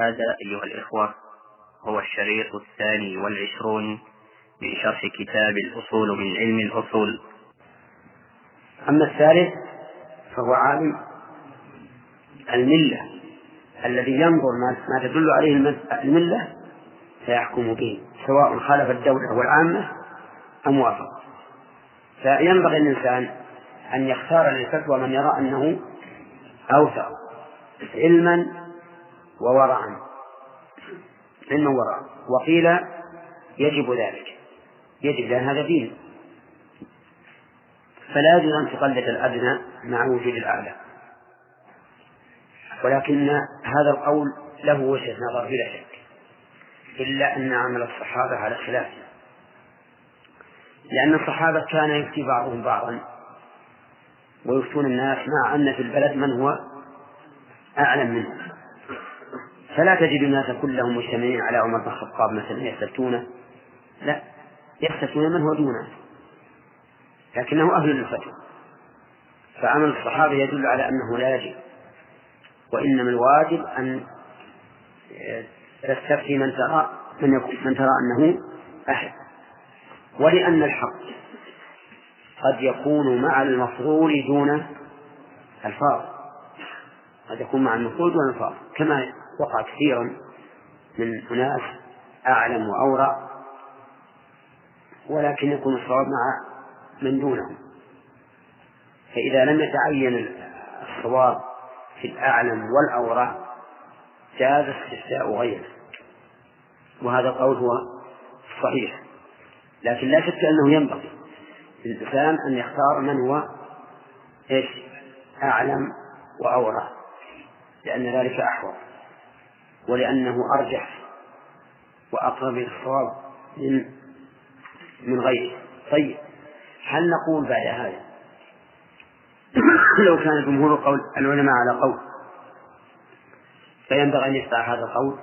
هذا أيها الإخوة هو الشريط الثاني والعشرون من شرح كتاب الأصول من علم الأصول. أما الثالث فهو عالم الملة الذي ينظر ما تدل عليه الملة فيحكم به سواء خالف الدولة والعامة أم وافق. فينبغي الإنسان أن يختار للفتوى من يرى أنه أوثق علما وورعا علما وورعا وقيل يجب ذلك. يجب لأن هذا دين. فلا يجوز أن تقلد الأدنى مع وجود الأعلى. ولكن هذا القول له وجهة نظر بلا شك. إلا أن عمل الصحابة على خلافه لأن الصحابة كان يفتي بعضهم بعضا. ويفتون الناس مع أن في البلد من هو أعلم منه فلا تجد الناس كلهم مجتمعين على عمر بن الخطاب مثلا يستفتونه لا يستفتون من هو دونه لكنه أهل للفتوى. فعمل الصحابة يدل على أنه لا يجب وإنما الواجب أن تستفتي من ترى من, يكون من ترى أنه أحد. ولأن الحق قد يكون مع المفضول دون الفاظ قد يكون مع المفضول دون الفاظ كما وقع كثيرا من أناس أعلم وأورع ولكن يكون الصواب مع من دونهم. فإذا لم يتعين الصواب في الأعلم والأورع جاز استفتاء غيره. وهذا القول هو صحيح. لكن لا شك أنه ينبغي للإنسان أن يختار من هو إيش؟ أعلم وأورع لأن ذلك أحوط. ولأنه أرجح وأقرب إلى الصواب من من غيره. طيب هل نقول بعد هذا لو كان جمهور القول العلماء على قول فينبغي أن يتبع هذا القول؟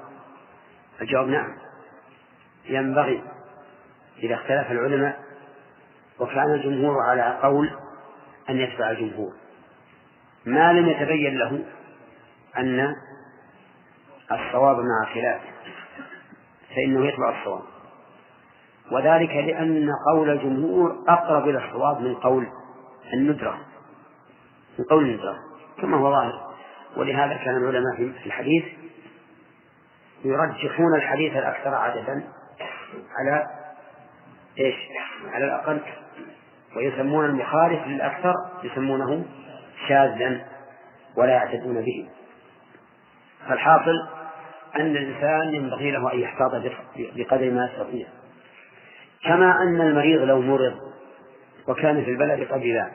الجواب نعم. ينبغي إذا اختلف العلماء وكان الجمهور على قول أن يتبع الجمهور. ما لم يتبين له أن الصواب مع خلافه فإنه يتبع الصواب. وذلك لأن قول الجمهور أقرب إلى الصواب من قول الندرة من قول الندرة كما هو ظاهر. ولهذا كان العلماء في الحديث يرجحون الحديث الأكثر عددا على إيش؟ على الأقل ويسمون المخالف للأكثر يسمونه شاذا ولا يعتدون به. فالحاصل أن الإنسان ينبغي له أن يحتاط بقدر ما يستطيع. كما أن المريض لو مرض وكان في البلد قبيلان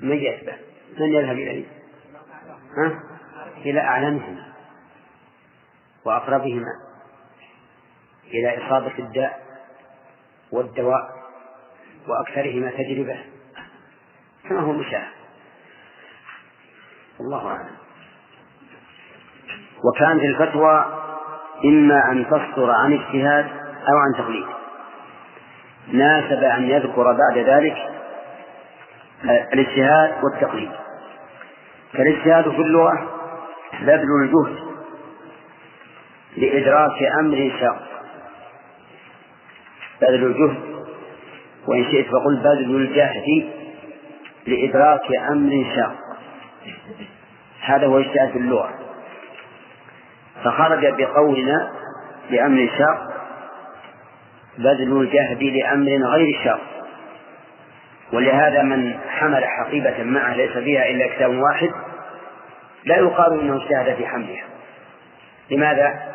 من يتبع من يذهب إليه؟ ها؟ إلى أعلمهما وأقربهما إلى إصابة الداء والدواء وأكثرهما تجربة. كما هو مشاهد. الله أعلم. وكانت الفتوى إما أن تصدر عن اجتهاد أو عن تقليد. ناسب أن يذكر بعد ذلك الاجتهاد والتقليد. فالاجتهاد في اللغة بذل الجهد لإدراك أمر شاق. بذل الجهد وإن شئت فقل بذل الجهد لإدراك أمر شاق. هذا هو اجتهاد في اللغة. فخرج بقولنا لأمر شاق بذل الجهد لأمر غير شاق. ولهذا من حمل حقيبة معه ليس فيها إلا كتاب واحد لا يقال إنه اجتهد في حملها. لماذا؟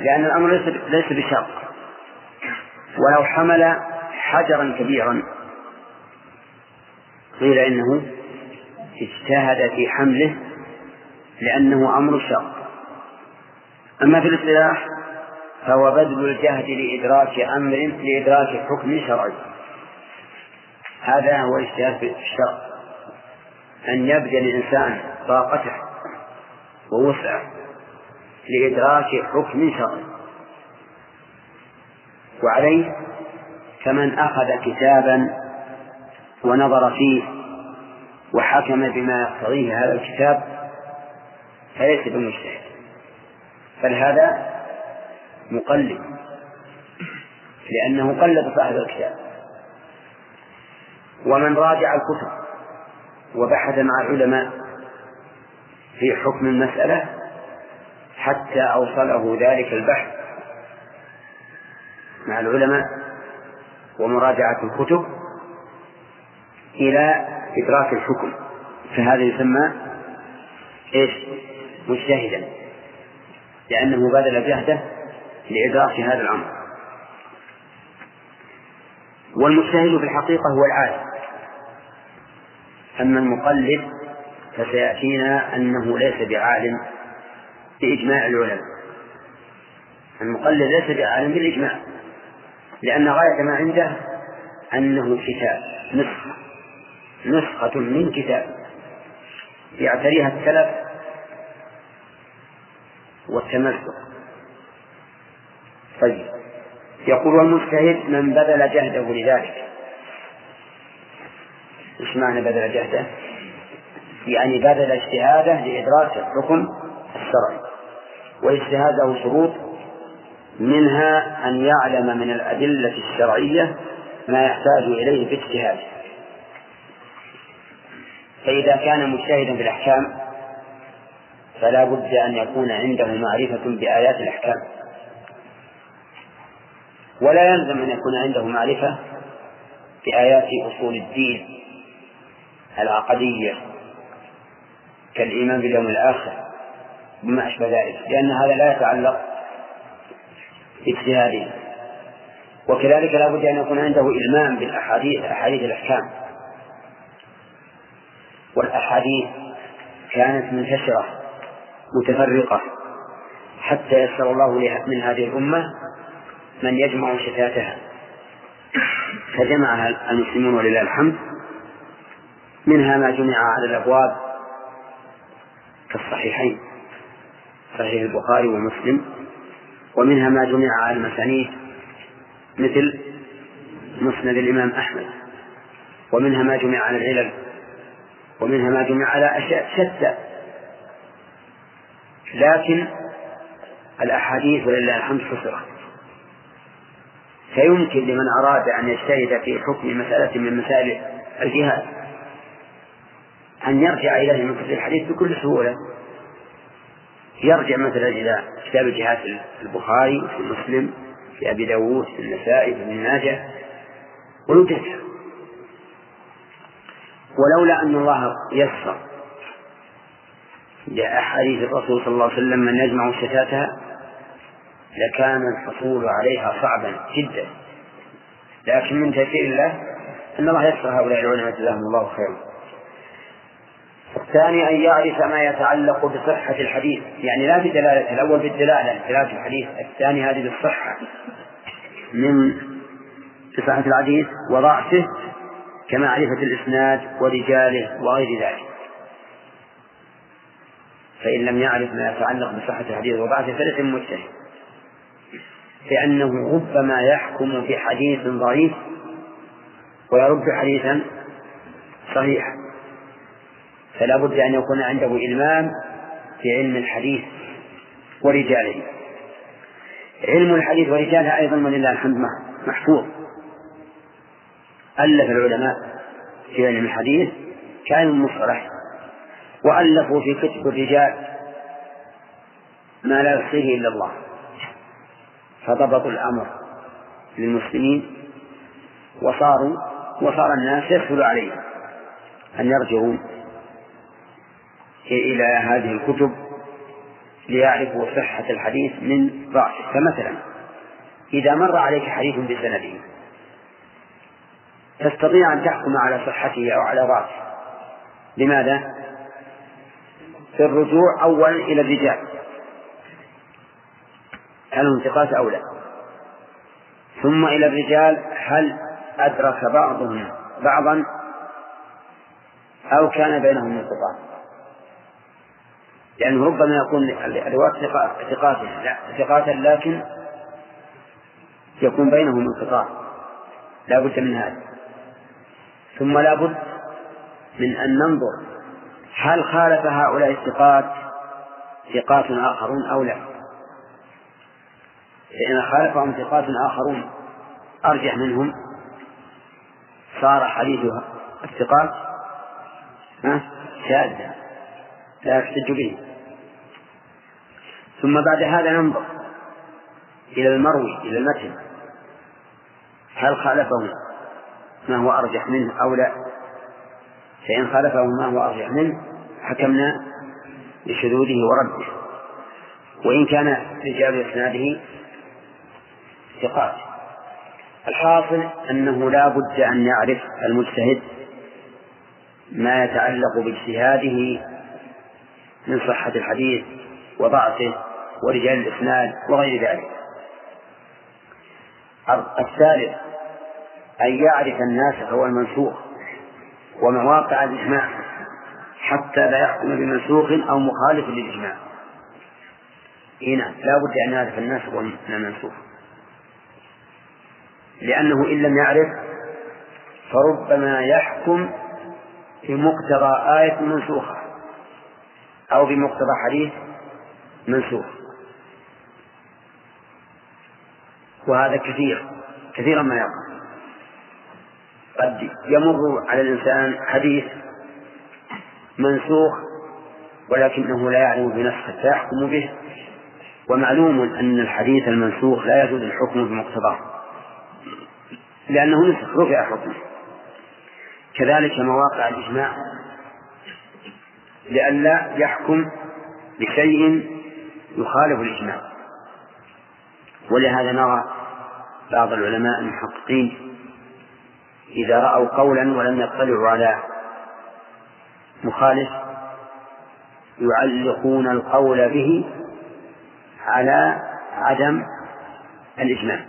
لأن الأمر ليس ليس بشاق. ولو حمل حجرا كبيرا قيل إنه اجتهد في حمله لأنه أمر شاق أما في الاصطلاح فهو بذل الجهد لإدراك أمر لإدراك حكم شرعي. هذا هو الاجتهاد في الشرع. أن يبذل الإنسان طاقته ووسعه لإدراك حكم شرعي. وعليه كمن أخذ كتابا ونظر فيه وحكم بما يقتضيه هذا الكتاب فليس بمجتهد بل هذا مقلد. لأنه قلد صاحب الكتاب. ومن راجع الكتب وبحث مع العلماء في حكم المسألة حتى أوصله ذلك البحث مع العلماء ومراجعة الكتب إلى إدراك الحكم. فهذا يسمى إيش؟ مجتهدا لأنه بذل جهده لإدراك هذا الأمر. والمجتهد في الحقيقة هو العالم أما المقلد فسيأتينا أنه ليس بعالم بإجماع العلماء. المقلد ليس بعالم بالإجماع لأن غاية ما عنده أنه كتاب نسخة نسخة من كتاب. يعتريها التلف والتمسك. طيب. يقول والمجتهد من بذل جهده لذلك. إيش معنى بذل جهده؟ يعني بذل اجتهاده لإدراك الحكم الشرعي. واجتهاد له شروط منها أن يعلم من الأدلة الشرعية ما يحتاج إليه في اجتهاده فإذا كان مجتهدا في الأحكام فلا بد أن يكون عنده معرفة بآيات الأحكام. ولا يلزم أن يكون عنده معرفة بآيات أصول الدين العقدية كالإيمان باليوم الآخر بما أشبه ذلك لأن هذا لا يتعلق باجتهاده. وكذلك لا بد أن يكون عنده إلمام بالأحاديث أحاديث الأحكام. والأحاديث كانت منتشرة متفرقة. حتى يسر الله من هذه الأمة من يجمع شتاتها. فجمعها المسلمون ولله الحمد. منها ما جمع على الأبواب كالصحيحين صحيح البخاري ومسلم. ومنها ما جمع على المسانيد مثل مسند الإمام أحمد. ومنها ما جمع على العلل. ومنها ما جمع على أشياء شتى. لكن الأحاديث ولله الحمد حصرت فيمكن لمن أراد أن يجتهد في حكم مسألة من مسائل الجهاد أن يرجع إليه من الحديث بكل سهولة. يرجع مثلا إلى كتاب الجهاد في البخاري في مسلم في أبي داود في النسائي في ابن ماجه ويدركها ولولا أن الله يسر لأحاديث الرسول صلى الله عليه وسلم من يجمع شتاتها لكان الحصول عليها صعبا جدا. لكن من تيسير الله أن الله يسر هؤلاء العلماء جزاهم الله خيرا. الثاني أن يعرف ما يتعلق بصحة الحديث. يعني لا بدلالة الأول بالدلالة دلالة الحديث. الثاني هذه بالصحة. من صحة الحديث وضعفه كمعرفة الإسناد ورجاله وغير ذلك. فإن لم يعرف ما يتعلق بصحة الحديث وضعفه فليس مجتهد. لأنه ربما يحكم بحديث ضعيف ويرد حديثا صحيحا. فلا بد أن يكون عنده إلمام في علم الحديث ورجاله. علم الحديث ورجاله أيضا ولله الحمد محفوظ. ألف العلماء في علم الحديث كعلم مصطلح وألفوا في كتب الرجال ما لا يحصيه إلا الله. فضبطوا الأمر للمسلمين وصاروا وصار الناس يسهل عليهم أن يرجعوا إلى هذه الكتب ليعرفوا صحة الحديث من ضعفه فمثلا إذا مر عليك حديث بسنده تستطيع أن تحكم على صحته أو على ضعفه لماذا؟ في الرجوع أولا إلى الرجال. هل ثقات أو لا؟ ثم إلى الرجال هل أدرك بعضهم بعضا؟ أو كان بينهم انقطاع لأنه ربما يكون الرواة ثقات لا ثقات لكن يكون بينهم انقطاع لا بد من هذا. ثم لا بد من أن ننظر هل خالف هؤلاء الثقات ثقات آخرون أو لا؟ فإن خالفهم ثقات آخرون أرجح منهم. صار حديث الثقات شاذا لا يحتج به. ثم بعد هذا ننظر إلى المروي إلى المتن هل خالفه ما هو أرجح منه أو لا؟ فإن خالفه ما هو أرجح منه حكمنا بشذوذه ورده. وإن كان رجال إسناده ثقات. الحاصل أنه لا بد أن يعرف المجتهد ما يتعلق باجتهاده من صحة الحديث وضعفه ورجال الإسناد وغير ذلك. الثالث أن يعرف الناسخ والمنسوخ ومواقع الإجماع حتى لا يحكم بمنسوخ أو مخالف للإجماع. هنا لا بد أن يعرف الناسخ والمنسوخ لأنه إن لم يعرف فربما يحكم بمقتضى آية منسوخة أو بمقتضى حديث منسوخ. وهذا كثير كثيرا ما يقع قد يمر على الإنسان حديث منسوخ ولكنه لا يعلم بنفسه فيحكم به ومعلوم أن الحديث المنسوخ لا يجوز الحكم بمقتضاه لأنه نسخ رفع حكمه. كذلك مواقع الإجماع لئلا يحكم بشيء يخالف الإجماع. ولهذا نرى بعض العلماء المحققين إذا رأوا قولا ولم يطلعوا على مخالف يعلقون القول به على عدم الإجماع.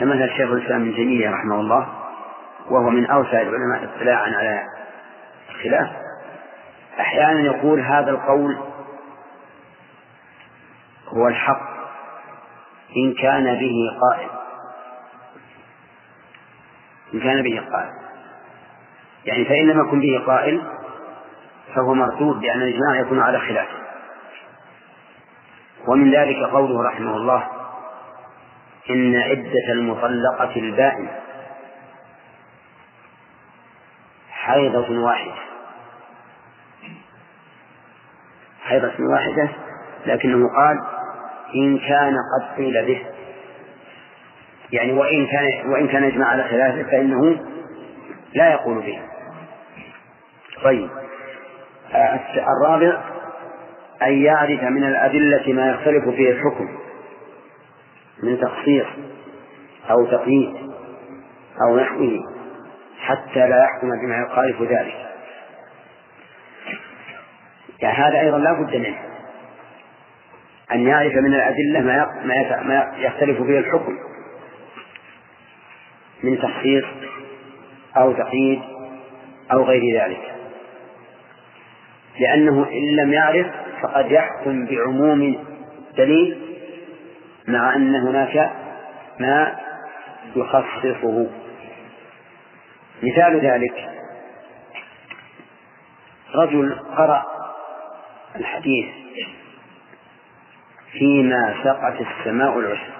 كمثل شيخ الإسلام ابن تيمية رحمه الله وهو من أوسع العلماء اطلاعا على الخلاف أحيانا يقول هذا القول هو الحق إن كان به قائل. إن كان به قائل. يعني فإن لم يكن به قائل فهو مردود لأن الإجماع يكون على خلاف. ومن ذلك قوله رحمه الله إن عدة المطلقة البائن حيضة واحدة. حيضة واحدة لكنه قال إن كان قد قيل به. يعني وإن كان وإن كان يجمع على خلافه فإنه لا يقول به. طيب. الرابع أن يعرف من الأدلة ما يختلف فيه الحكم. من تخصيص أو تقييد أو نحوه حتى لا يحكم بما يخالف ذلك. يعني هذا أيضا لا بد منه. أن يعرف من الأدلة ما يختلف به الحكم. من تخصيص أو تقييد أو غير ذلك. لأنه إن لم يعرف فقد يحكم بعموم دليل مع أن هناك ما يخصصه. مثال ذلك رجل قرأ الحديث فيما سقت السماء العشر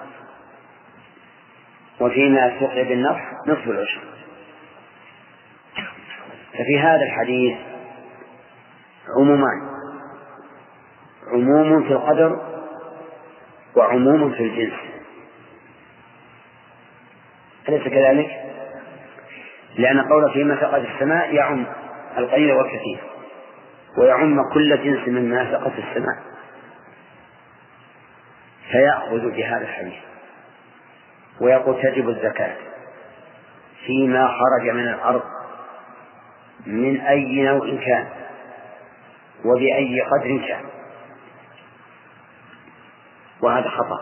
وفيما سقي بالنصف نصف العشر. ففي هذا الحديث عمومان. عموم في القدر وعموم في الجنس. أليس كذلك؟ لأن قول فيما سقط السماء يعم القليل والكثير ويعم كل جنس مما سقط السماء. فيأخذ بهذا الحديث. ويقول تجب الزكاة فيما خرج من الأرض من أي نوع كان وبأي قدر كان. وهذا خطأ.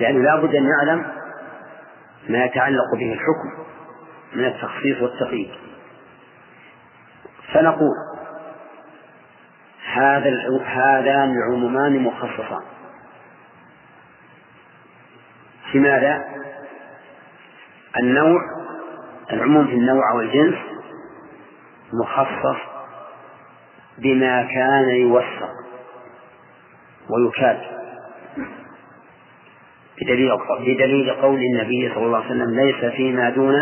لأنه لا بد أن يعلم ما يتعلق به الحكم من التخصيص والتقييد. فنقول هذا هذان العمومان مخصصان. في ماذا؟ النوع العموم في النوع والجنس مخصص بما كان يوثق ويكاد بدليل بدليل قول النبي صلى الله عليه وسلم ليس فيما دون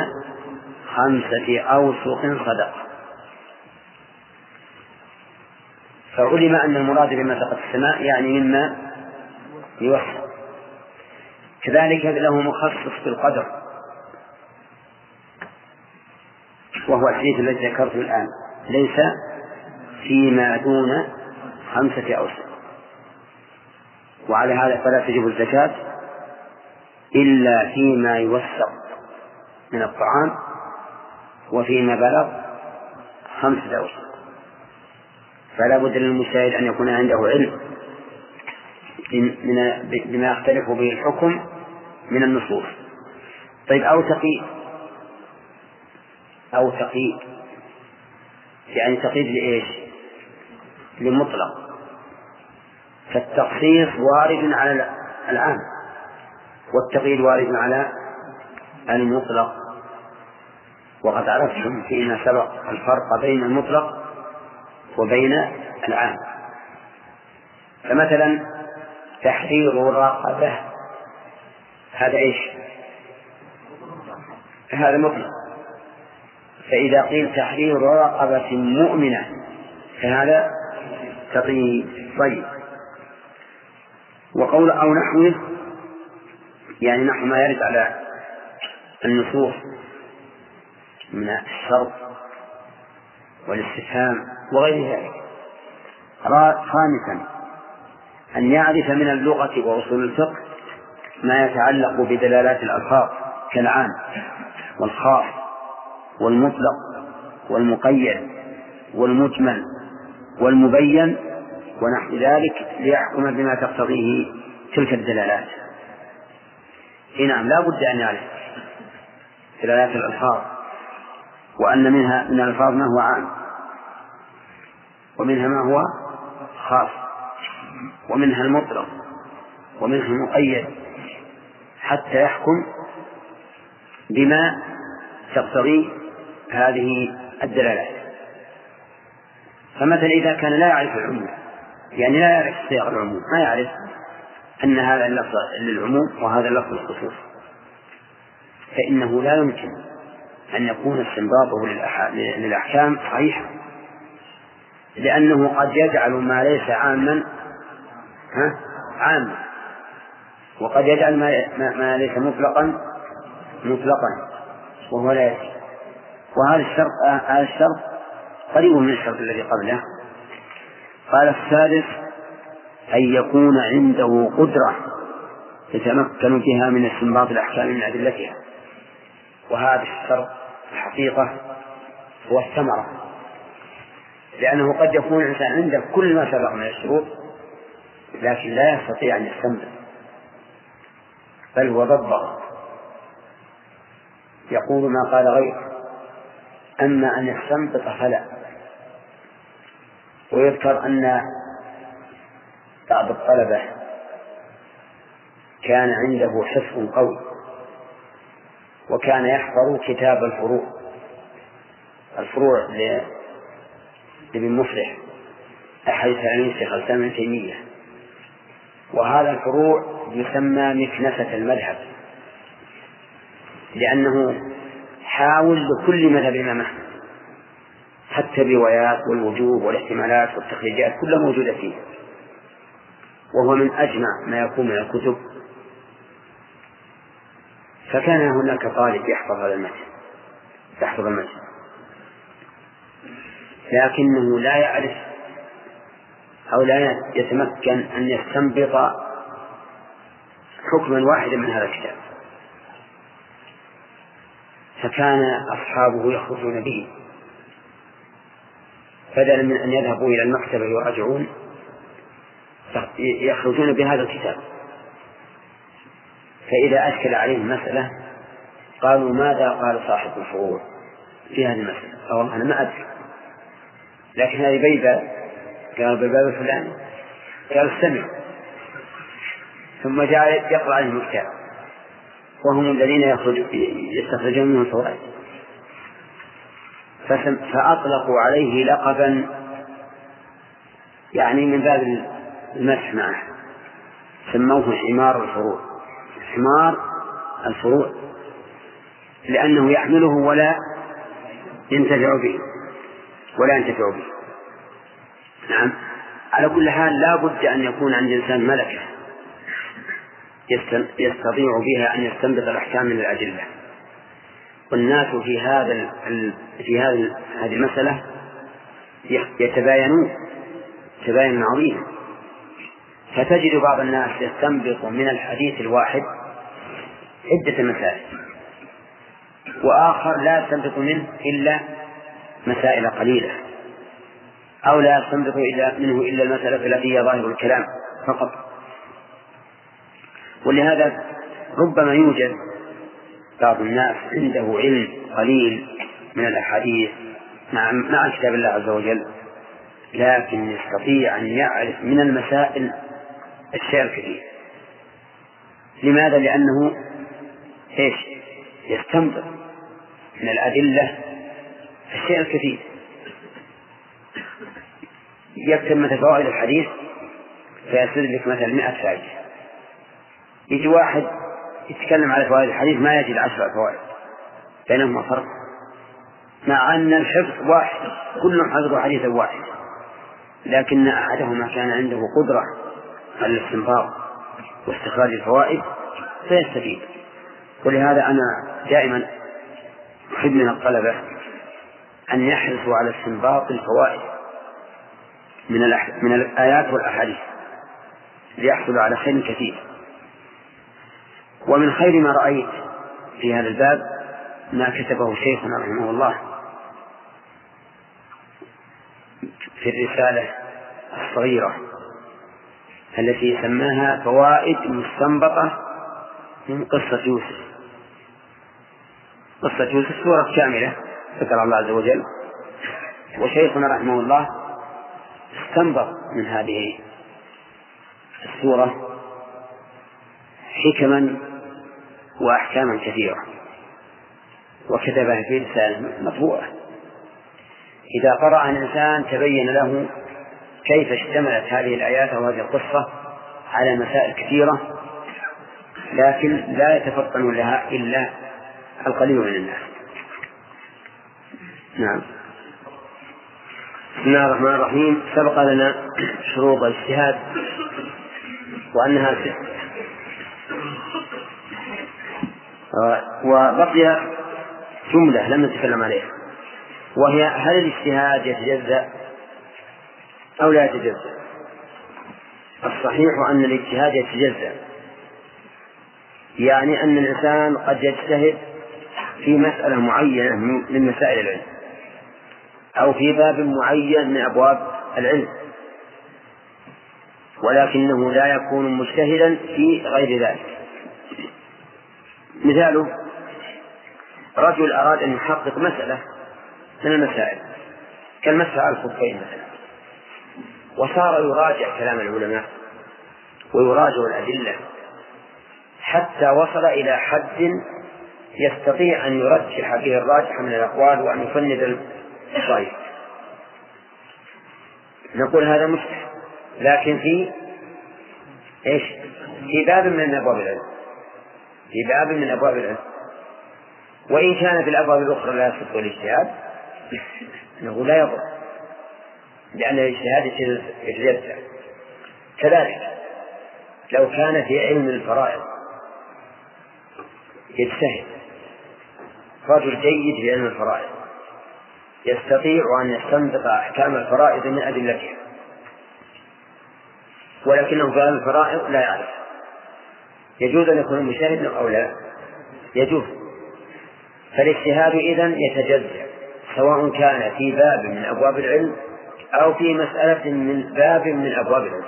خمسة أوسق صدقة فعلم أن المراد بما سقط السماء يعني مما يوثق كذلك له مخصص في القدر وهو الحديث الذي ذكرته الآن ليس فيما دون خمسة أوسق وعلى هذا فلا تجب الزكاة إلا فيما يوثق من الطعام وفيما بلغ خمسة أوسق فلا بد للمشاهد أن يكون عنده علم بما يختلف به الحكم من النصوص. طيب أو تقييد. أو تقييد. يعني تقييد لإيش؟ لمطلق. فالتخصيص وارد على العام والتقييد وارد على المطلق. وقد عرفتم فيما سبق الفرق بين المطلق وبين العام. فمثلا تحرير رقبة هذا إيش؟ هذا مطلق. فإذا قيل تحرير رقبة مؤمنة فهذا تقييد. طيب. وقول أو نحوه يعني نحو ما يرد على النصوص من الشرط والاستفهام وغير ذلك. خامسا أن يعرف من اللغة وأصول الفقه ما يتعلق بدلالات الألفاظ كالعام والخاص والمطلق والمقيد والمجمل والمبين ونحو ذلك ليحكم بما تقتضيه تلك الدلالات. إي نعم لا بد أن يعرف دلالات الألفاظ وأن منها من الألفاظ ما هو عام ومنها ما هو خاص ومنها المطلق ومنها المقيد حتى يحكم بما تقتضي هذه الدلالات. فمثلا إذا كان لا يعرف العموم يعني لا يعرف صيغ العموم ما يعرف أن هذا اللفظ للعموم وهذا اللفظ للخصوص فإنه لا يمكن أن يكون استنباطه للأحكام صحيحا لأنه قد يجعل ما ليس عاما ها عاما. وقد يجعل ما, ما ليس مطلقا مطلقا وهو لا يأتي وهذا الشرط هذا الشرط قريب من الشرط الذي قبله. قال الثالث أن يكون عنده قدرة يتمكن بها من استنباط الأحكام من أدلتها. وهذا الشرط الحقيقة هو الثمرة. لأنه قد يكون الإنسان عنده كل ما سبق من الشروط لكن لا يستطيع أن يستنبط. بل ضبط يقول ما قال غيره. أما أن يستنبط فلا. ويذكر أن بعض الطلبة كان عنده حفظ قوي وكان يحفظ كتاب الفروع. الفروع لابن مفلح أحد تلاميذ شيخ الإسلام ابن تيمية. وهذا الفروع يسمى مكنسة المذهب لأنه حاول لكل مذهب إمام أحمد حتى الروايات والوجوه والاحتمالات والتخريجات كلها موجودة فيه. وهو من أجمع ما يكون من الكتب. فكان هناك طالب يحفظ هذا المتن يحفظ المتن. لكنه لا يعرف أو لا يتمكن أن يستنبط حكما واحدا من هذا الكتاب. فكان أصحابه يخرجون به. بدلا من أن يذهبوا إلى المكتبة يراجعون يخرجون بهذا الكتاب. فإذا أشكل عليهم مسألة قالوا ماذا قال صاحب الفروع في هذه المسألة؟ والله أنا ما أدري. لكن هذه بيبة قال بالباب الفلاني قال استمع ثم جاء يقرأ عليهم الكتاب. وهم الذين يخرج يستخرجون منه الفوائد فأطلقوا عليه لقبا يعني من باب المسح معه. سموه حمار الفروع. حمار الفروع. لأنه يحمله ولا ينتفع به. ولا ينتفع به. نعم. على كل حال لا بد أن يكون عند الإنسان ملكة يستطيع بها أن يستنبط الأحكام من الأدلة. والناس في هذا في هذه المسألة يتباينون. تباين عظيما فتجد بعض الناس يستنبط من الحديث الواحد عدة مسائل. وآخر لا يستنبط منه إلا مسائل قليلة. أو لا يستنبط منه إلا المسألة التي هي ظاهر الكلام فقط ولهذا ربما يوجد بعض الناس عنده علم قليل من الأحاديث مع مع كتاب الله عز وجل لكن يستطيع أن يعرف من المسائل الشيء الكثير لماذا؟ لأنه إيش؟ يستنبط من الأدلة الشيء الكثير يكتب مثل فوائد الحديث فيسرد لك مثلا مئة فائدة. يجي واحد يتكلم على فوائد الحديث ما يجد عشر فوائد بينهما فرق. مع أن الحفظ واحد كلهم حفظوا حديثا واحد. لكن أحدهما كان عنده قدرة على الاستنباط واستخراج الفوائد فيستفيد. ولهذا أنا دائما أحب من الطلبة أن يحرصوا على استنباط الفوائد. من من الآيات والأحاديث ليحصلوا على خير كثير. ومن خير ما رأيت في هذا الباب ما كتبه شيخنا رحمه الله في الرسالة الصغيرة التي سماها فوائد مستنبطة من قصة يوسف. قصة يوسف سورة كاملة ذكر الله عز وجل. وشيخنا رحمه الله استنبط من هذه السورة حكما وأحكاما كثيرة. وكتبها في رسالة مطبوعة. إذا قرأ الإنسان تبين له كيف اشتملت هذه الآيات أو هذه القصة على مسائل كثيرة لكن لا يتفطن لها إلا القليل من الناس. نعم. بسم الله الرحمن الرحيم. سبق لنا شروط الاجتهاد وأنها ست. وبقي جملة لم نتكلم عليها وهي هل الاجتهاد يتجزأ أو لا يتجزأ؟ الصحيح أن الاجتهاد يتجزأ يعني أن الإنسان قد يجتهد في مسألة معينة من مسائل العلم. أو في باب معين من أبواب العلم. ولكنه لا يكون مجتهدا في غير ذلك. مثاله رجل أراد أن يحقق مسألة من المسائل كالمسألة على الخفين مثلا وصار يراجع كلام العلماء ويراجع الأدلة حتى وصل إلى حد يستطيع أن يرجح به الراجح من الأقوال وأن يفند الضعيف نقول هذا مجتهد لكن في إيش؟ في باب من أبواب العلم. في باب من أبواب العلم. وإن كان في الأبواب الأخرى لا يصح الاجتهاد انه لا يضر. لأن الاجتهاد يتجزا كذلك لو كان في علم الفرائض يجتهد رجل جيد في علم الفرائض يستطيع أن يستنبط أحكام الفرائض من أدلتها ولكنه في علم الفرائض لا يعرف. يجوز أن يكون مشاهدا أو لا؟ يجوز. فالاجتهاد إذن يتجزأ سواء كان في باب من أبواب العلم أو في مسألة من باب من أبواب العلم.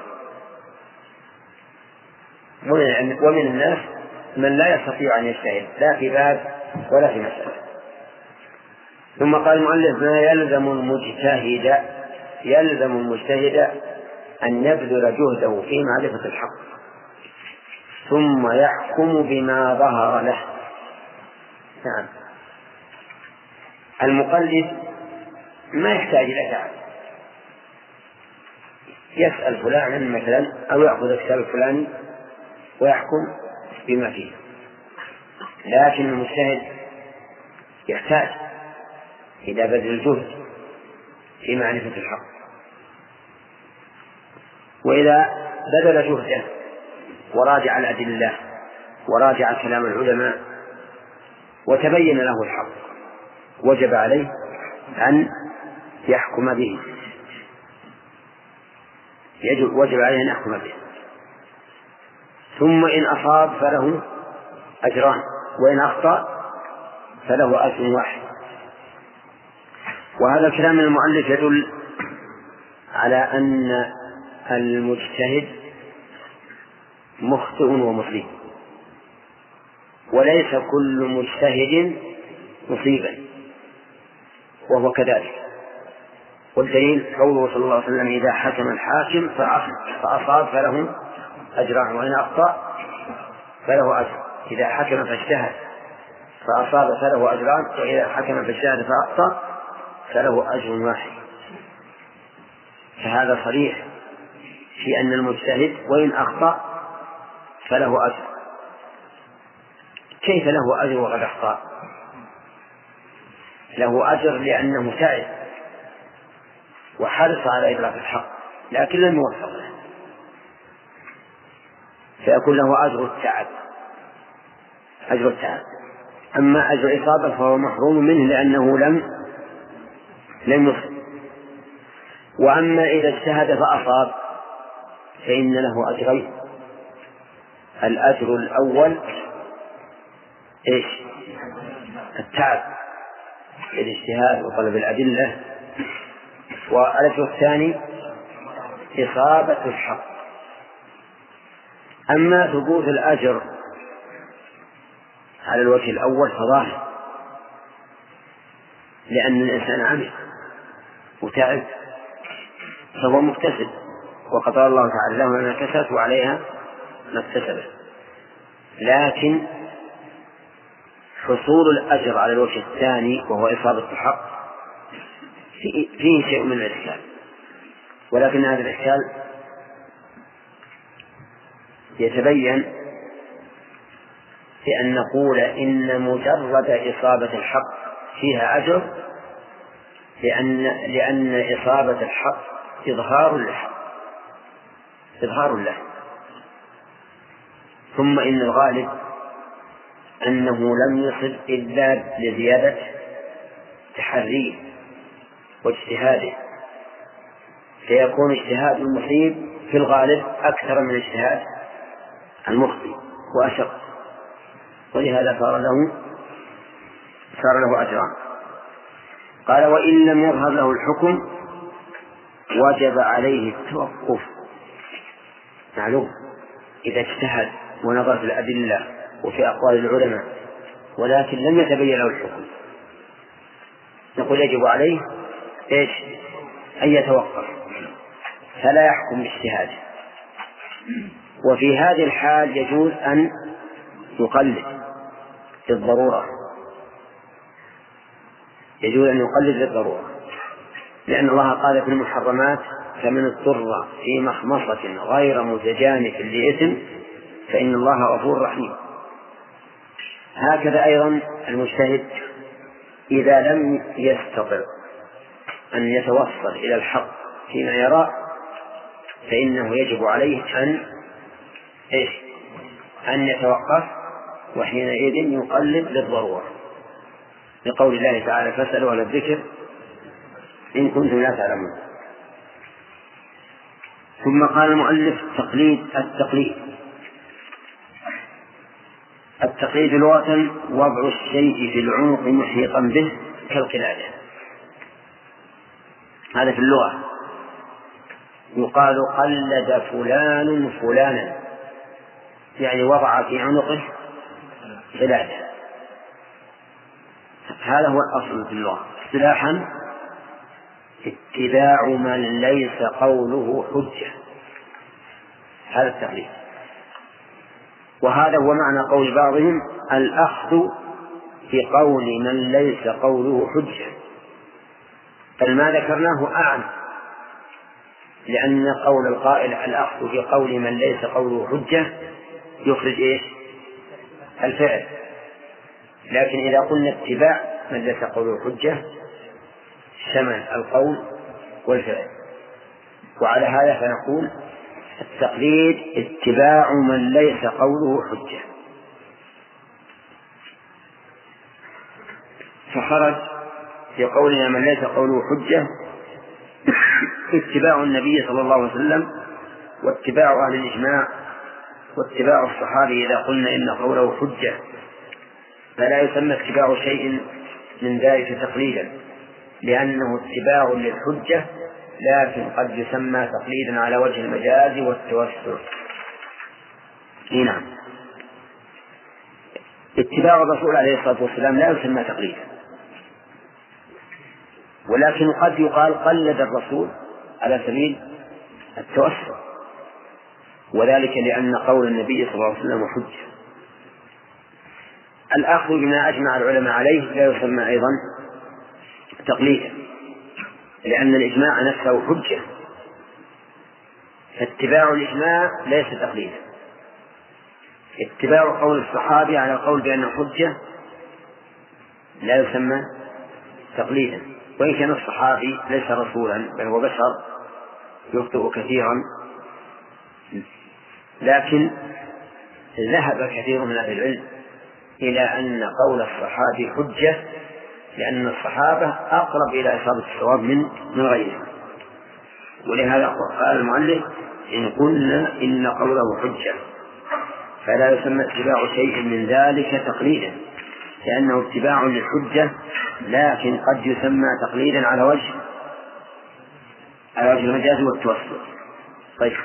ومن الناس من لا يستطيع أن يجتهد لا في باب ولا في مسألة. ثم قال المؤلف ما يلزم المجتهد يلزم المجتهد أن يبذل جهده في معرفة الحق ثم يحكم بما ظهر له. نعم. المقلد ما يحتاج إلى تعب. يسأل فلانا مثلا أو يأخذ الكتاب الفلاني ويحكم بما فيه. لكن المجتهد يحتاج إلى بذل الجهد في معرفة الحق. وإذا بذل جهده وراجع الأدلة وراجع كلام العلماء وتبين له الحق وجب عليه أن يحكم به. يجب وجب عليه أن يحكم به. ثم إن أصاب فله أجران وإن أخطأ فله أجر واحد. وهذا الكلام من المؤلف يدل على أن المجتهد مخطئ ومصيب وليس كل مجتهد مصيبا. وهو كذلك. والدليل قوله صلى الله عليه وسلم إذا حكم الحاكم فأصاب فله أجران وإن أخطأ فله أجر. إذا حكم فاجتهد فأصاب فله أجران وإذا حكم فاجتهد فأخطأ فله أجر واحد. فهذا صريح في أن المجتهد وإن أخطأ فله أجر. كيف له أجر وقد أخطأ؟ له أجر لأنه تعب وحرص على إدراك الحق لكن لم يوفق له فيكون له أجر التعب أجر التعب. أما أجر الإصابة فهو محروم منه لأنه لم لم يصب. وأما إذا اجتهد فأصاب فإن له أجرين. الأجر الأول إيش؟ التعب الاجتهاد وطلب الأدلة. والأجر الثاني إصابة الحق. أما ثبوت الأجر على الوجه الأول فظاهر لأن الإنسان عمل. وتعب فهو مكتسب وقد قال الله تعالى له ما كسبت وعليها ما اكتسبت لكن حصول الأجر على الوجه الثاني وهو إصابة الحق فيه شيء من الإشكال ولكن هذا الإشكال يتبين بأن نقول إن مجرد إصابة الحق فيها أجر لأن لأن إصابة الحق إظهار للحق إظهار له. ثم إن الغالب أنه لم يصب إلا لزيادة تحريه واجتهاده. فيكون اجتهاد المصيب في الغالب أكثر من اجتهاد المخطئ وأشق. ولهذا صار له صار له أجران. قال وإن لم يظهر له الحكم وجب عليه التوقف. معلوم. إذا اجتهد ونظر في الأدلة وفي أقوال العلماء ولكن لم يتبين له الحكم. نقول يجب عليه إيش؟ أن يتوقف. فلا يحكم باجتهاده وفي هذه الحال يجوز أن يقلد للضرورة يجوز أن يقلد للضرورة لأن الله قال في المحرمات فمن اضطر في مخمصة غير متجانف لإثم فإن الله غفور رحيم. هكذا أيضا المجتهد إذا لم يستطع أن يتوصل إلى الحق فيما يرى فإنه يجب عليه أن إيش؟ أن يتوقف وحينئذ يقلد للضرورة. لقول الله تعالى فاسألوا أهل الذكر إن كنتم لا تعلمون. ثم قال المؤلف تقليد التقليد. التقليد لغة وضع الشيء في العنق محيطا به كالقلادة. هذا في اللغة. يقال قلد فلان فلانا. يعني وضع في عنقه قلادة. هذا هو الأصل في اللغة. اصطلاحا اتباع من ليس قوله حجة. هذا التقليد وهذا هو معنى قول بعضهم الأخذ بقول من ليس قوله حجة. بل ما ذكرناه أعم لأن قول القائل الأخذ في قول من ليس قوله حجة يخرج إيش؟ الفعل. لكن إذا قلنا اتباع من ليس قوله حجة شمل القول والفعل. وعلى هذا فنقول التقليد اتباع من ليس قوله حجة. فخرج في قولنا من ليس قوله حجة اتباع النبي صلى الله عليه وسلم واتباع أهل الإجماع واتباع الصحابي إذا قلنا إن قوله حجة. فلا يسمى اتباع شيء من ذلك تقليدا لأنه اتباع للحجة لكن قد يسمى تقليدا على وجه المجاز والتوسع نعم. اتباع الرسول عليه الصلاة والسلام لا يسمى تقليدا. ولكن قد يقال قلد الرسول على سبيل التوسع وذلك لأن قول النبي صلى الله عليه وسلم حجة. الأخذ بما أجمع العلماء عليه لا يسمى أيضا تقليدا لأن الإجماع نفسه حجة. فاتباع الإجماع ليس تقليدا اتباع قول الصحابي على القول بأنه حجة لا يسمى تقليدا وإن كان الصحابي ليس رسولا بل هو بشر يخطئ كثيرا. لكن ذهب كثير من أهل العلم إلى أن قول الصحابي حجة لأن الصحابة أقرب إلى إصابة الصواب من من غيرهم ولهذا قال المؤلف إن قلنا إن قوله حجة فلا يسمى اتباع شيء من ذلك تقليدا لأنه اتباع للحجة لكن قد يسمى تقليدا على وجه على وجه المجاز والتوسط. طيب.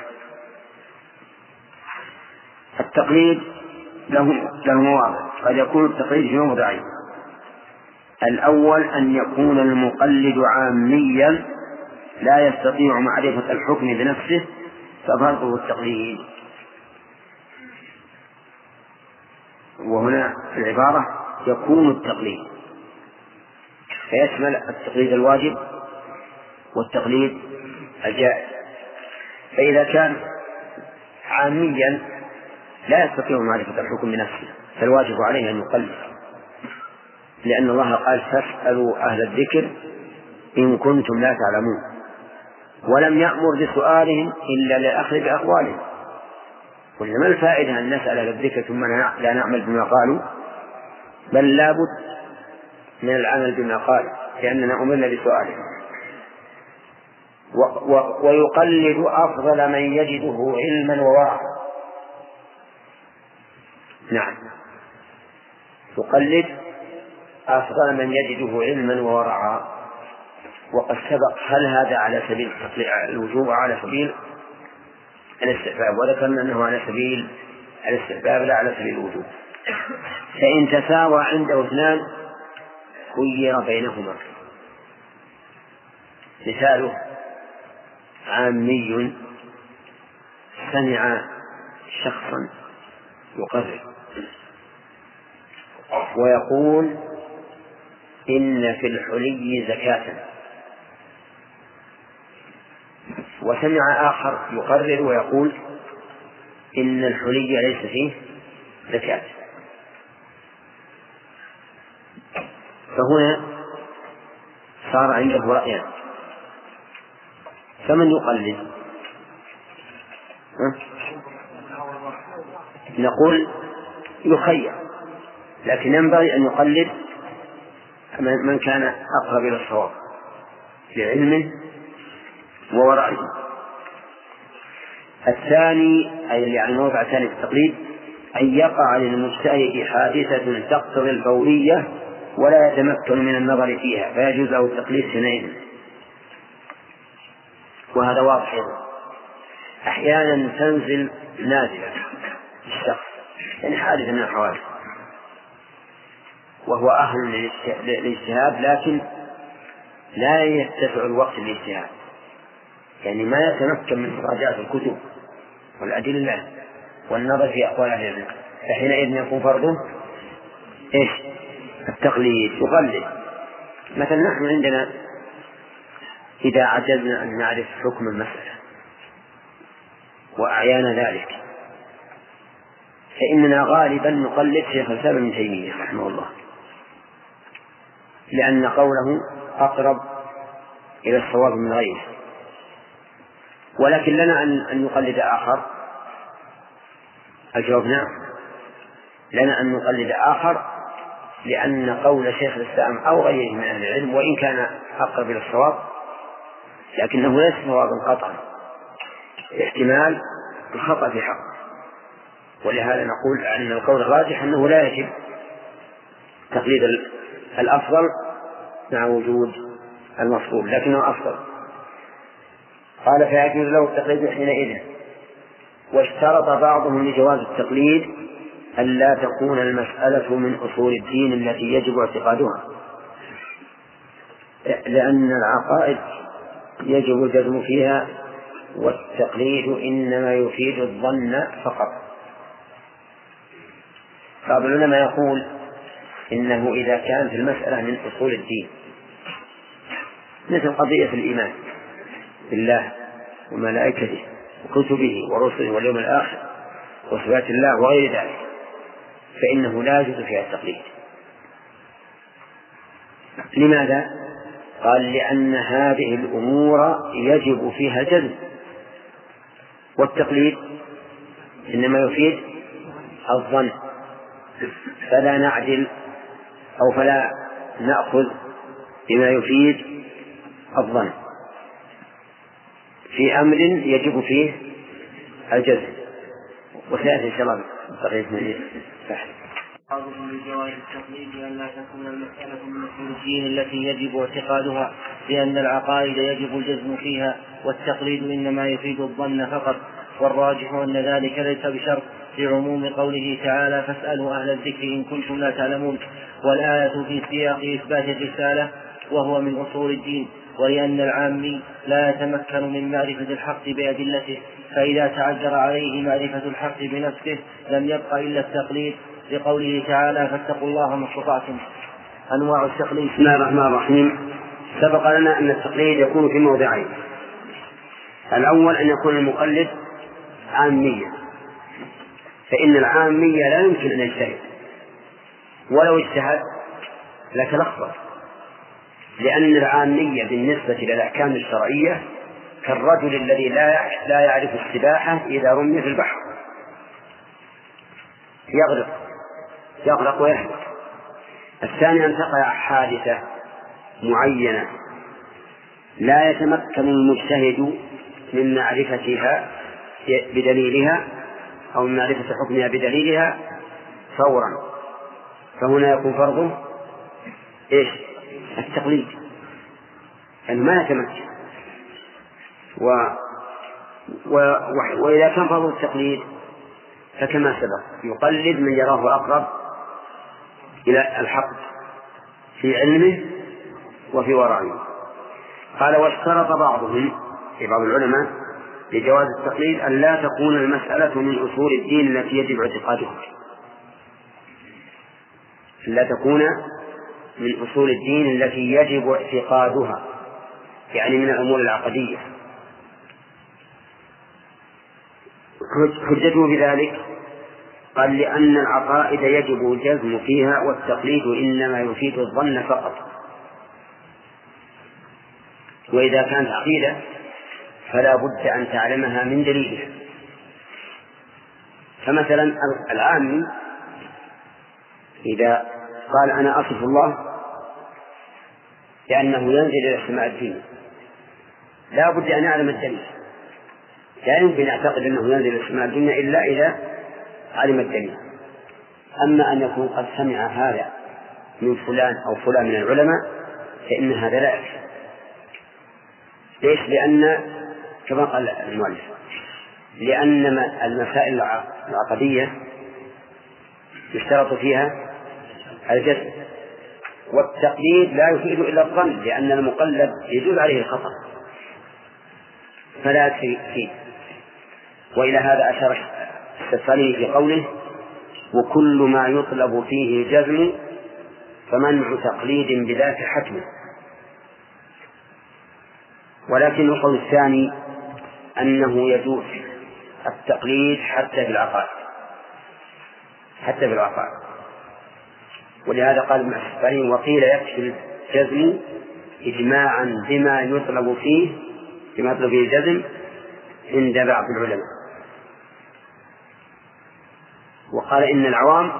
التقليد له له مواضع. قد يكون التقليد في موضعين الأول أن يكون المقلد عاميا لا يستطيع معرفة الحكم بنفسه ففرضه التقليد وهنا في العبارة يكون التقليد. فيشمل التقليد الواجب والتقليد الجائز. فإذا كان عاميا لا يستطيع معرفة الحكم بنفسه فالواجب عليه أن يقلد. لأن الله قال فاسألوا أهل الذكر إن كنتم لا تعلمون. ولم يأمر بسؤالهم إلا للأخذ بأقوالهم. قلنا ما الفائدة أن نسأل أهل الذكر ثم لا نعمل بما قالوا؟ بل لابد من العمل بما قال لأننا أمرنا بسؤالهم. و و ويقلد أفضل من يجده علما وورعا نعم. يقلد أفضل من يجده علما وورعا وقد سبق هل هذا على سبيل الوجوب على سبيل الاستحباب؟ وذكرنا أنه على سبيل الاستحباب لا على سبيل الوجوب. فإن تساوى عنده اثنان خير بينهما. مثاله عامي سمع شخصا يقرر. ويقول إن في الحلي زكاة. وسمع آخر يقرر ويقول إن الحلي ليس فيه زكاة. فهنا صار عنده رأيان فمن يقلد؟ نقول يخير. لكن ينبغي أن يقلد من كان أقرب إلى الصواب لعلمه وورعه الثاني أي يعني الموضع الثاني في التقليد أن يقع للمجتهد حادثة تقتضي الفورية ولا يتمكن من النظر فيها فيجوز له التقليد حينئذ. وهذا واضح أيضا. أحيانا تنزل نازلة الشخص يعني حادث من الحوادث. وهو أهل للاجتهاد لكن لا يتسع الوقت للاجتهاد. يعني ما يتمكن من مراجعة الكتب والأدلة والنظر في أقوال أهل العلم. فحينئذ يكون فرضه إيش؟ التقليد يقلد. مثلا نحن عندنا إذا عجزنا أن نعرف حكم المسألة وأعيان ذلك فإننا غالبا نقلد شيخ الإسلام ابن تيمية رحمه الله. لأن قوله أقرب إلى الصواب من غيره. ولكن لنا أن أن نقلد آخر. الجواب نعم. لنا أن نقلد آخر لأن قول شيخ الإسلام أو غيره من أهل العلم وإن كان أقرب إلى الصواب لكنه ليس صوابا قطعا. احتمال الخطأ في حق. ولهذا نقول أن القول الراجح أنه لا يجب تقليد الأفضل مع وجود المفضول لكنه أفضل. قال فيجوز له التقليد حينئذ. واشترط بعضهم لجواز التقليد ألا تكون المسألة من أصول الدين التي يجب اعتقادها. لأن العقائد يجب الجزم فيها والتقليد إنما يفيد الظن فقط. بعض العلماء يقول إنه إذا كانت المسألة من أصول الدين مثل قضية الإيمان بالله وملائكته وكتبه ورسله واليوم الآخر وصفات الله وغير ذلك فإنه لا يجوز فيها التقليد. لماذا؟ قال لأن هذه الأمور يجب فيها الجزم. والتقليد إنما يفيد الظن. فلا نعدل أو فلا نأخذ بما يفيد الظن. في أمر يجب فيه الجزم. وسيأتي إن شاء الله بقية من بعضهم لجواز التقليد أن لا تكون المسألة من أصول الدين التي يجب اعتقادها لأن العقائد يجب الجزم فيها والتقليد إنما يفيد الظن فقط والراجح أن ذلك ليس بشرط. لعموم قوله تعالى فاسألوا أهل الذكر إن كنتم لا تعلمون والآية في سياق إثبات الرسالة وهو من أصول الدين ولأن العامي لا يتمكن من معرفة الحق بأدلته فإذا تعذر عليه معرفة الحق بنفسه لم يبق إلا التقليد لقوله تعالى فاتقوا الله ما استطعتم. أنواع التقليد. بسم الله الرحمن الرحيم. سبق لنا أن التقليد يكون في موضعين. الأول أن يكون المقلد عاميا. فإن العامية لا يمكن أن يجتهد. ولو اجتهد لتلخبط لأن العامية بالنسبة للأحكام الشرعية كالرجل الذي لا لا يعرف السباحة إذا رمي في البحر. يغرق. يغرق ويهلك الثاني أن تقع حادثة معينة. لا يتمكن المجتهد من معرفتها بدليلها أو من معرفة حكمها بدليلها فورا. فهنا يكون فرضه إيش؟ التقليد. يعني ما يتمكن و... و... وإذا كان فرض التقليد فكما سبق يقلد من يراه أقرب إلى الحق في علمه وفي ورعه قال واشترط بعضهم في بعض العلماء لجواز التقليد أن لا تكون المسألة من أصول الدين التي يجب اعتقادها. لا تكون من أصول الدين التي يجب اعتقادها يعني من الأمور العقدية. حجته بذلك قال لأن العقائد يجب الجزم فيها والتقليد إنما يفيد الظن فقط. وإذا كانت عقيدة فلا بد أن تعلمها من دليلها. فمثلا العامي إذا قال أنا أصف الله لأنه ينزل إلى السماء الدنيا لا بد أن يعلم الدليل. لا يمكن أعتقد أنه ينزل إلى السماء الدنيا إلا إذا علم الدليل. أما أن يكون قد سمع هذا من فلان أو فلان من العلماء فإن هذا لا يكفي ليش؟ لأن كما قال المؤلف لأن المسائل العقدية يشترط فيها الجسم والتقليد لا يفيد إلا الظن لأن المقلد يجوز عليه الخطأ. فلا فيه. وإلى هذا أشار السفالي في قوله وكل ما يطلب فيه الجزم فمنع تقليد بذات حتم ولكن القول الثاني أنه يجوز التقليد حتى في العقائد. حتى في العقائد. ولهذا قال ابن الحسباني وقيل يكفي الجزم إجماعا بما يطلب فيه بما يطلب فيه الجزم عند بعض العلماء. وقال إن العوام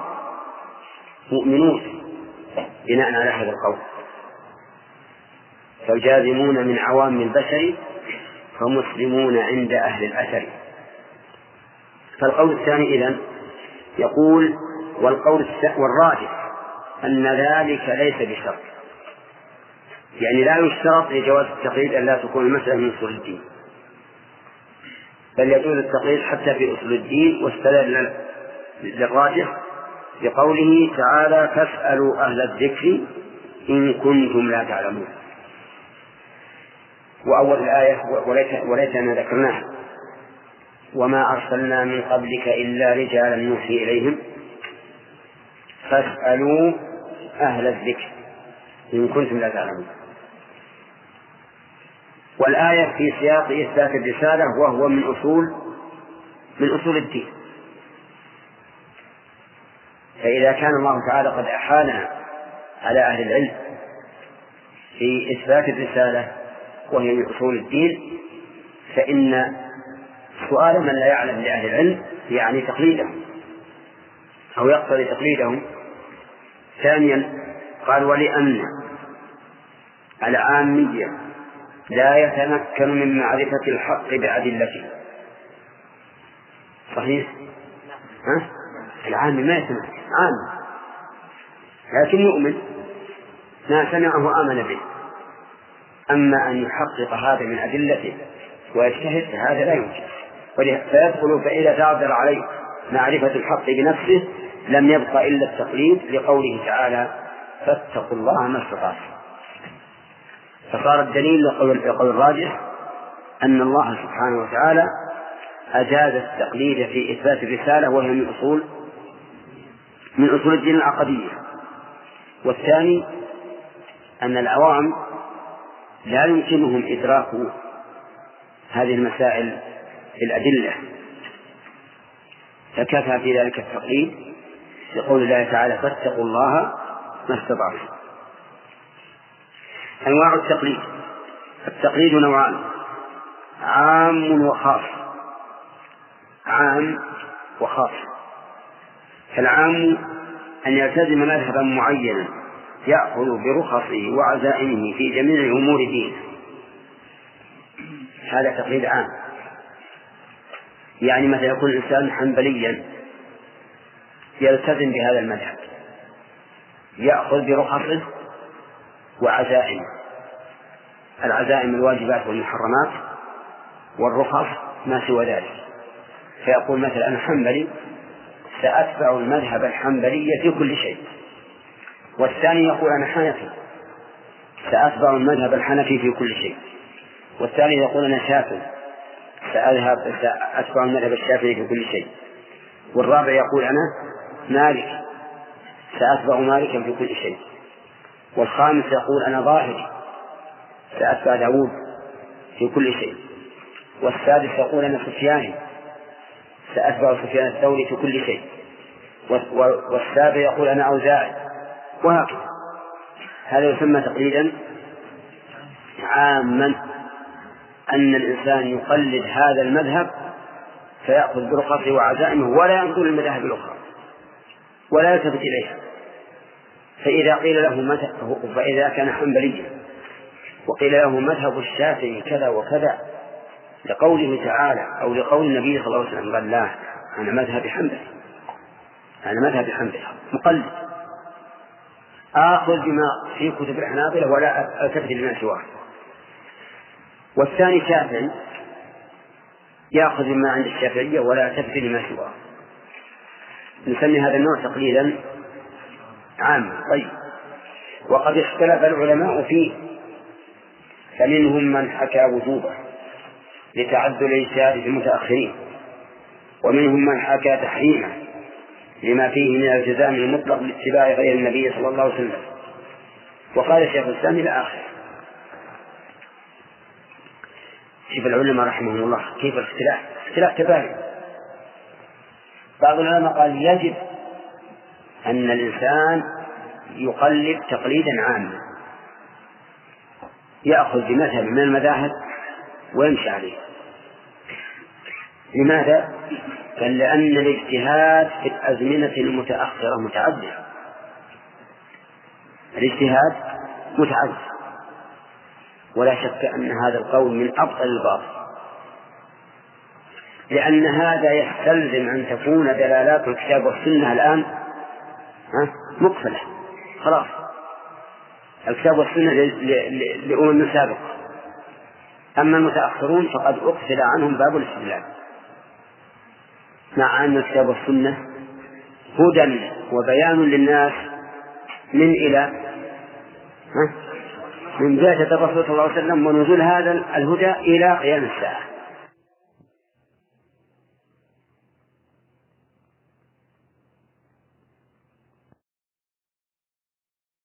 مؤمنون بناء على هذا القول. فالجازمون من عوام البشر فمسلمون عند أهل الأثر. فالقول الثاني إذن يقول والقول والراجح أن ذلك ليس بشرط. يعني لا يشترط لجواز التقليد أن لا تكون المسألة من أصول الدين. بل يجوز التقليد حتى في أصول الدين واستدل للراجح بقوله تعالى فاسألوا أهل الذكر إن كنتم لا تعلمون. وأول الآية وليتنا ذكرناها وما أرسلنا من قبلك إلا رجالا نوحي إليهم. فاسألوا أهل الذكر. إن كنتم لا تعلمون. والآية في سياق إثبات الرسالة وهو من أصول من أصول الدين. فإذا كان الله تعالى قد أحالنا على أهل العلم في إثبات الرسالة وهي من أصول الدين فإن سؤال من لا يعلم لأهل العلم يعني تقليدهم أو يقتضي تقليدهم ثانيا قال ولأن العامية لا يتمكن من معرفة الحق بأدلته صحيح؟ ها؟ العامي ما يتمكن عام لكن يؤمن ما سمعه آمن به أما أن يحقق هذا من أدلته ويجتهد هذا لا يمكن. فيدخل فإذا تعذر عليه معرفة الحق بنفسه لم يبق إلا التقليد لقوله تعالى فاتقوا الله ما استطعتم. فصار الدليل لقول الراجح أن الله سبحانه وتعالى أجاز التقليد في إثبات الرسالة وهي من أصول من أصول الدين العقدية. والثاني أن العوام لا يمكنهم إدراك هذه المسائل في الأدلة. فكفى في ذلك التقليد لقول الله تعالى فاتقوا الله ما استطعتم. أنواع التقليد. التقليد نوعان. عام وخاص. عام وخاص. فالعام أن يلتزم مذهبا معينا. يأخذ برخصه وعزائمه في جميع أمور دينه هذا تقليد عام. يعني مثلا يكون الإنسان حنبليا يلتزم بهذا المذهب. يأخذ برخصه وعزائمه. العزائم الواجبات والمحرمات والرخص ما سوى ذلك. فيقول مثلا أنا حنبلي سأتبع المذهب الحنبلي في كل شيء. والثاني يقول أنا حنفي. سأتبع المذهب الحنفي في كل شيء. والثاني يقول أنا شافعي. سأذهب سأتبع المذهب الشافعي في كل شيء. والرابع يقول أنا مالك. سأتبع مالكا في كل شيء. والخامس يقول أنا ظاهري. سأتبع داوود في كل شيء. والسادس يقول أنا سفياني. سأتبع سفيان الثوري في كل شيء. والسابع يقول أنا أوزاعي. وهكذا. هذا يسمى تقليدا عاما أن الإنسان يقلد هذا المذهب فيأخذ برخصه وعزائمه ولا ينظر للمذاهب الأخرى ولا يلتفت إليها. فإذا قيل له مذهب فإذا كان حنبليا وقيل له مذهب الشافعي كذا وكذا لقوله تعالى أو لقول النبي صلى الله عليه وسلم قال لا أنا مذهب حنبلي. أنا مذهب حنبلي مقلد. آخذ بما في كتب الحنابلة ولا ألتفت لما سواه. والثاني شافعي يأخذ ما عند الشافعية ولا يلتفت لما سواه. نسمي هذا النوع تقليدا عاما. طيب. وقد اختلف العلماء فيه. فمنهم من حكى وجوبه لتعدل الإجتهاد في المتأخرين. ومنهم من حكى تحريمه. لما فيه من الالتزام المطلق لاتباع غير النبي صلى الله عليه وسلم. وقال شيخ الإسلام إلى آخره. شوف العلماء رحمهم الله كيف الاختلاف؟ اختلاف تباين بعض العلماء قال يجب أن الإنسان يقلد تقليدا عاما. يأخذ بمذهب من المذاهب ويمشي عليه. لماذا؟ قال لأن الاجتهاد في الأزمنة المتأخرة متعذر الاجتهاد متعذر ولا شك أن هذا القول من أبطل الباطل. لأن هذا يستلزم أن تكون دلالات الكتاب والسنة الآن مقفلة. خلاص. الكتاب والسنة لأمم سابقة. أما المتأخرون فقد أقفل عنهم باب الاستدلال. مع أن الكتاب والسنة هدى وبيان للناس من إلى من بعثة الرسول صلى الله عليه وسلم ونزول هذا الهدى إلى قيام الساعة.